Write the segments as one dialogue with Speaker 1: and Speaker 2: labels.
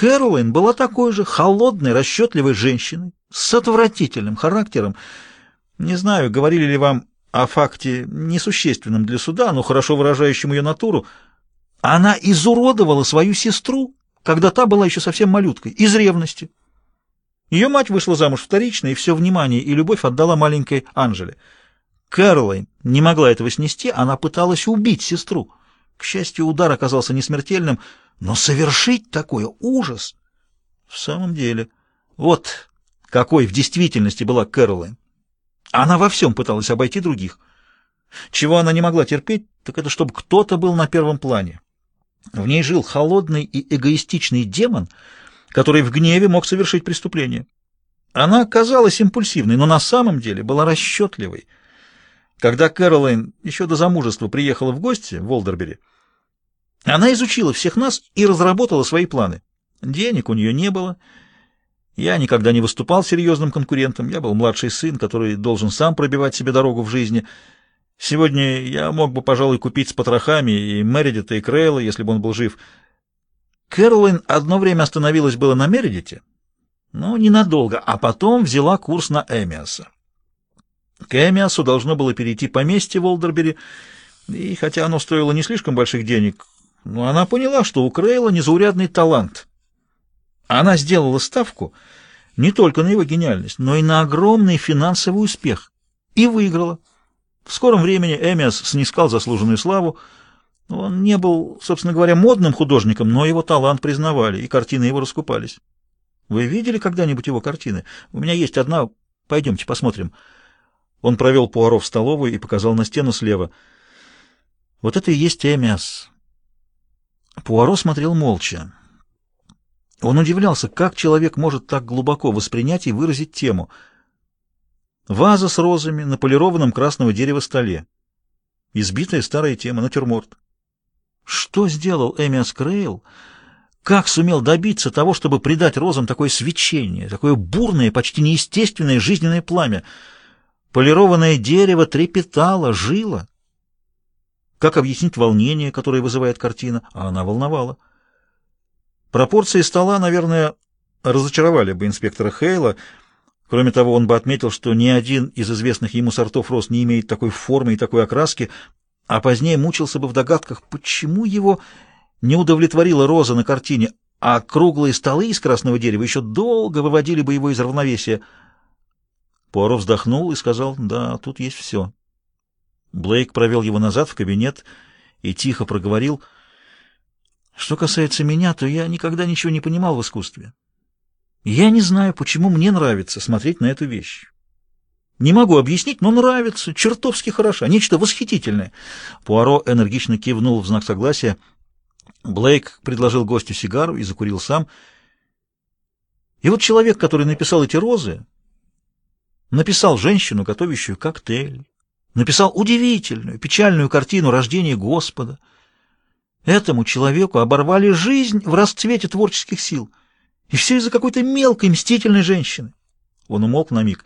Speaker 1: Кэролайн была такой же холодной, расчетливой женщиной, с отвратительным характером. Не знаю, говорили ли вам о факте несущественном для суда, но хорошо выражающем ее натуру. Она изуродовала свою сестру, когда та была еще совсем малюткой, из ревности. Ее мать вышла замуж вторично, и все внимание и любовь отдала маленькой Анжеле. Кэролайн не могла этого снести, она пыталась убить сестру. К счастью, удар оказался не смертельным, но совершить такое ужас! В самом деле, вот какой в действительности была Кэролайн. Она во всем пыталась обойти других. Чего она не могла терпеть, так это чтобы кто-то был на первом плане. В ней жил холодный и эгоистичный демон, который в гневе мог совершить преступление. Она казалась импульсивной, но на самом деле была расчетливой. Когда Кэролайн еще до замужества приехала в гости в Волдербери, она изучила всех нас и разработала свои планы. Денег у нее не было. Я никогда не выступал серьезным конкурентом. Я был младший сын, который должен сам пробивать себе дорогу в жизни. Сегодня я мог бы, пожалуй, купить с потрохами и Мередита, и Крейла, если бы он был жив. Кэролайн одно время остановилась было на Мередите, но ненадолго, а потом взяла курс на Эмиаса. К Эмиасу должно было перейти поместье в Олдербери, и хотя оно стоило не слишком больших денег, но она поняла, что у Крейла незаурядный талант. Она сделала ставку не только на его гениальность, но и на огромный финансовый успех. И выиграла. В скором времени Эмиас снискал заслуженную славу. Он не был, собственно говоря, модным художником, но его талант признавали, и картины его раскупались. Вы видели когда-нибудь его картины? У меня есть одна. Пойдемте посмотрим. Он провел Пуаро в столовую и показал на стену слева. Вот это и есть Эмиас. Пуаро смотрел молча. Он удивлялся, как человек может так глубоко воспринять и выразить тему. Ваза с розами на полированном красного дерева столе. Избитая старая тема, натюрморт. Что сделал Эмиас Крейл? Как сумел добиться того, чтобы придать розам такое свечение, такое бурное, почти неестественное жизненное пламя? Полированное дерево трепетало, жило. Как объяснить волнение, которое вызывает картина? А она волновала. Пропорции стола, наверное, разочаровали бы инспектора Хейла. Кроме того, он бы отметил, что ни один из известных ему сортов роз не имеет такой формы и такой окраски, а позднее мучился бы в догадках, почему его не удовлетворила роза на картине, а круглые столы из красного дерева еще долго выводили бы его из равновесия. Пуаро вздохнул и сказал, да, тут есть все. Блейк провел его назад в кабинет и тихо проговорил. Что касается меня, то я никогда ничего не понимал в искусстве. Я не знаю, почему мне нравится смотреть на эту вещь. Не могу объяснить, но нравится, чертовски хороша, нечто восхитительное. Пуаро энергично кивнул в знак согласия. Блейк предложил гостю сигару и закурил сам. И вот человек, который написал эти розы, написал женщину, готовящую коктейль, написал удивительную, печальную картину рождения Господа. Этому человеку оборвали жизнь в расцвете творческих сил. И все из-за какой-то мелкой, мстительной женщины. Он умолк на миг.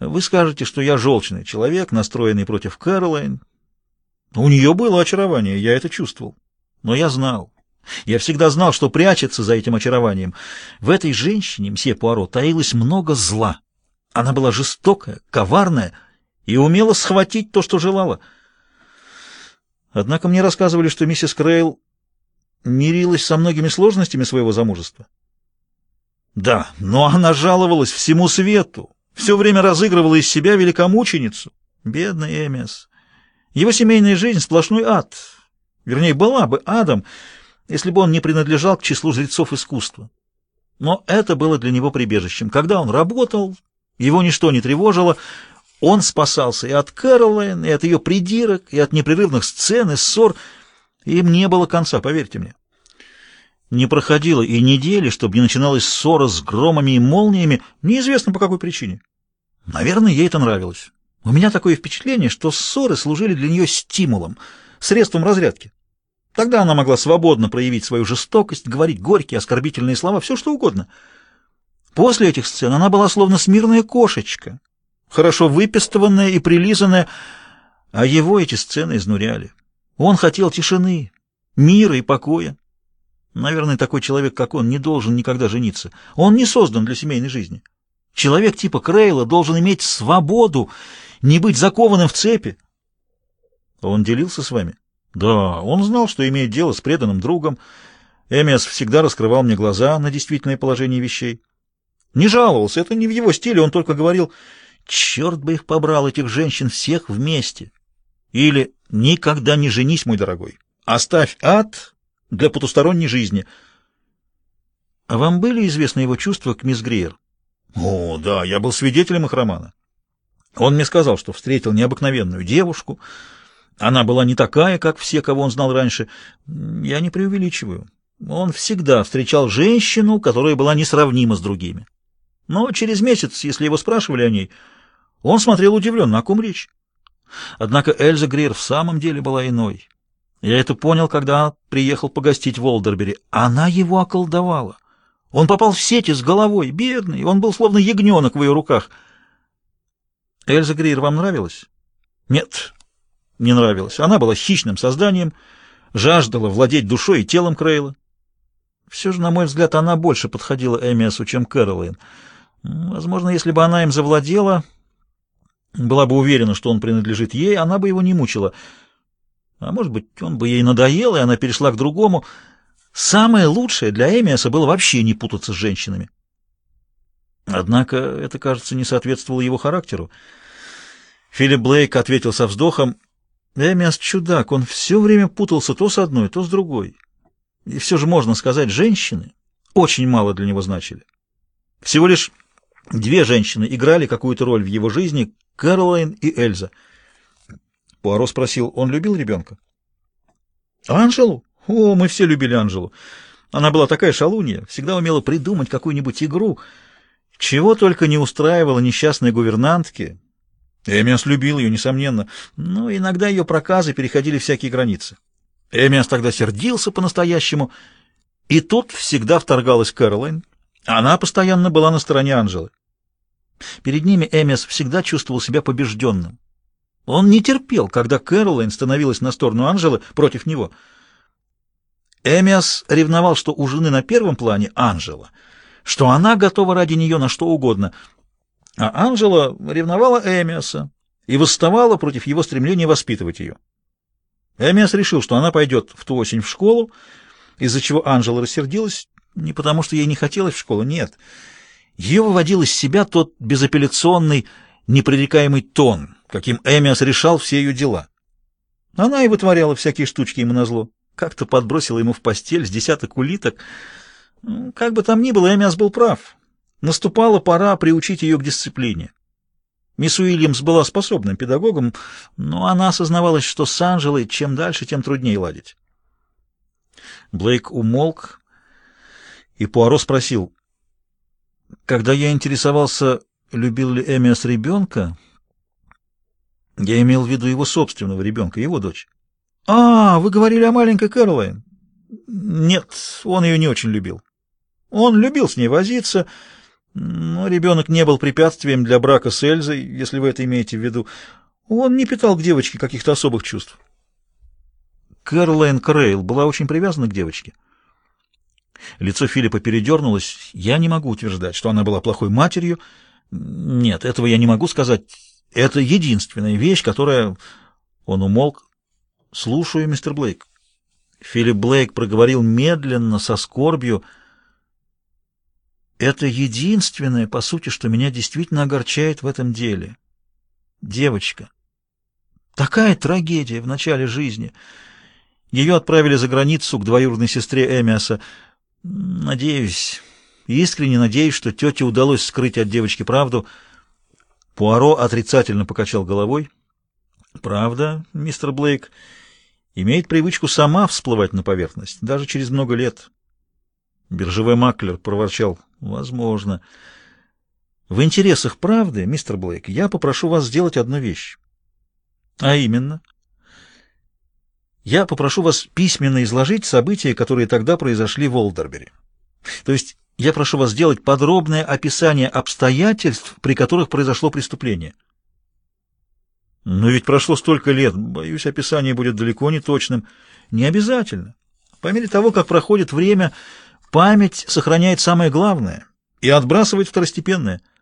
Speaker 1: Вы скажете, что я желчный человек, настроенный против Кэролайн. У нее было очарование, я это чувствовал. Но я знал. Я всегда знал, что прячется за этим очарованием. В этой женщине, мсье Пуаро, таилось много зла. Она была жестокая, коварная, и умела схватить то, что желала. Однако мне рассказывали, что миссис Крейл мирилась со многими сложностями своего замужества. Да, но она жаловалась всему свету, все время разыгрывала из себя великомученицу. Бедный Эмиас. Его семейная жизнь — сплошной ад. Вернее, была бы адом, если бы он не принадлежал к числу жрецов искусства. Но это было для него прибежищем. Когда он работал, его ничто не тревожило, он спасался и от Кэролайн, и от ее придирок, и от непрерывных сцен и ссор. Им не было конца, поверьте мне. Не проходило и недели, чтобы не начиналась ссора с громами и молниями, неизвестно по какой причине. Наверное, ей это нравилось. У меня такое впечатление, что ссоры служили для нее стимулом, средством разрядки. Тогда она могла свободно проявить свою жестокость, говорить горькие, оскорбительные слова, все что угодно. После этих сцен она была словно смирная кошечка, хорошо выпестованная и прилизанная, а его эти сцены изнуряли. Он хотел тишины, мира и покоя. Наверное, такой человек, как он, не должен никогда жениться. Он не создан для семейной жизни. Человек типа Крейла должен иметь свободу, не быть закованным в цепи. Он делился с вами? Да, он знал, что имеет дело с преданным другом. Эмиас всегда раскрывал мне глаза на действительное положение вещей. Не жаловался, это не в его стиле, он только говорил, черт бы их побрал, этих женщин всех вместе. Или никогда не женись, мой дорогой. Оставь ад для потусторонней жизни. А вам были известны его чувства к мисс Гриер? О, да, я был свидетелем их романа. Он мне сказал, что встретил необыкновенную девушку. Она была не такая, как все, кого он знал раньше. Я не преувеличиваю. Он всегда встречал женщину, которая была несравнима с другими. Но через месяц, если его спрашивали о ней, он смотрел удивленно, о ком речь. Однако Эльза Грир в самом деле была иной. Я это понял, когда приехал погостить в Олдербери. Она его околдовала. Он попал в сети с головой, бедный, он был словно ягненок в ее руках. Эльза Грир вам нравилась? Нет, не нравилась. Она была хищным созданием, жаждала владеть душой и телом Крейла. Все же, на мой взгляд, она больше подходила Эмиасу, чем Кэролайн. Возможно, если бы она им завладела, была бы уверена, что он принадлежит ей, она бы его не мучила — а может быть, он бы ей надоел, и она перешла к другому. Самое лучшее для Эмиаса было вообще не путаться с женщинами. Однако это, кажется, не соответствовало его характеру. Филипп Блейк ответил со вздохом. Эмиас чудак, он все время путался то с одной, то с другой. И все же можно сказать, женщины очень мало для него значили. Всего лишь две женщины играли какую-то роль в его жизни — Кэролайн и Эльза — Пуаро спросил, он любил ребенка? Анжелу? О, мы все любили Анжелу. Она была такая шалунья, всегда умела придумать какую-нибудь игру. Чего только не устраивала несчастной гувернантке. Эмиас любил ее, несомненно, но иногда ее проказы переходили всякие границы. Эмиас тогда сердился по-настоящему, и тут всегда вторгалась Кэролайн. Она постоянно была на стороне Анжелы. Перед ними Эмиас всегда чувствовал себя побежденным. Он не терпел, когда Кэролайн становилась на сторону Анжелы против него. Эмиас ревновал, что у жены на первом плане Анжела, что она готова ради нее на что угодно, а Анжела ревновала Эмиаса и восставала против его стремления воспитывать ее. Эмиас решил, что она пойдет в ту осень в школу, из-за чего Анжела рассердилась, не потому что ей не хотелось в школу, нет. Ее выводил из себя тот безапелляционный, непререкаемый тон — каким Эмиас решал все ее дела. Она и вытворяла всякие штучки ему назло. Как-то подбросила ему в постель с десяток улиток. Ну, как бы там ни было, Эмиас был прав. Наступала пора приучить ее к дисциплине. Мисс Уильямс была способным педагогом, но она осознавалась, что с Анжелой чем дальше, тем труднее ладить. Блейк умолк, и Пуаро спросил, «Когда я интересовался, любил ли Эмиас ребенка, я имел в виду его собственного ребенка, его дочь. А, вы говорили о маленькой Кэролайн? Нет, он ее не очень любил. Он любил с ней возиться, но ребенок не был препятствием для брака с Эльзой, если вы это имеете в виду. Он не питал к девочке каких-то особых чувств. Кэролайн Крейл была очень привязана к девочке. Лицо Филиппа передернулось. Я не могу утверждать, что она была плохой матерью. Нет, этого я не могу сказать. Это единственная вещь, которая... Он умолк. Слушаю, мистер Блейк. Филипп Блейк проговорил медленно, со скорбью. Это единственное, по сути, что меня действительно огорчает в этом деле. Девочка. Такая трагедия в начале жизни. Ее отправили за границу к двоюродной сестре Эмиаса. Надеюсь, искренне надеюсь, что тете удалось скрыть от девочки правду — Пуаро отрицательно покачал головой. «Правда, мистер Блейк имеет привычку сама всплывать на поверхность, даже через много лет». Биржевой маклер проворчал. «Возможно. В интересах правды, мистер Блейк, я попрошу вас сделать одну вещь. А именно, я попрошу вас письменно изложить события, которые тогда произошли в Олдербери. То есть я прошу вас сделать подробное описание обстоятельств, при которых произошло преступление. Но ведь прошло столько лет, боюсь, описание будет далеко не точным. Не обязательно. По мере того, как проходит время, память сохраняет самое главное и отбрасывает второстепенное –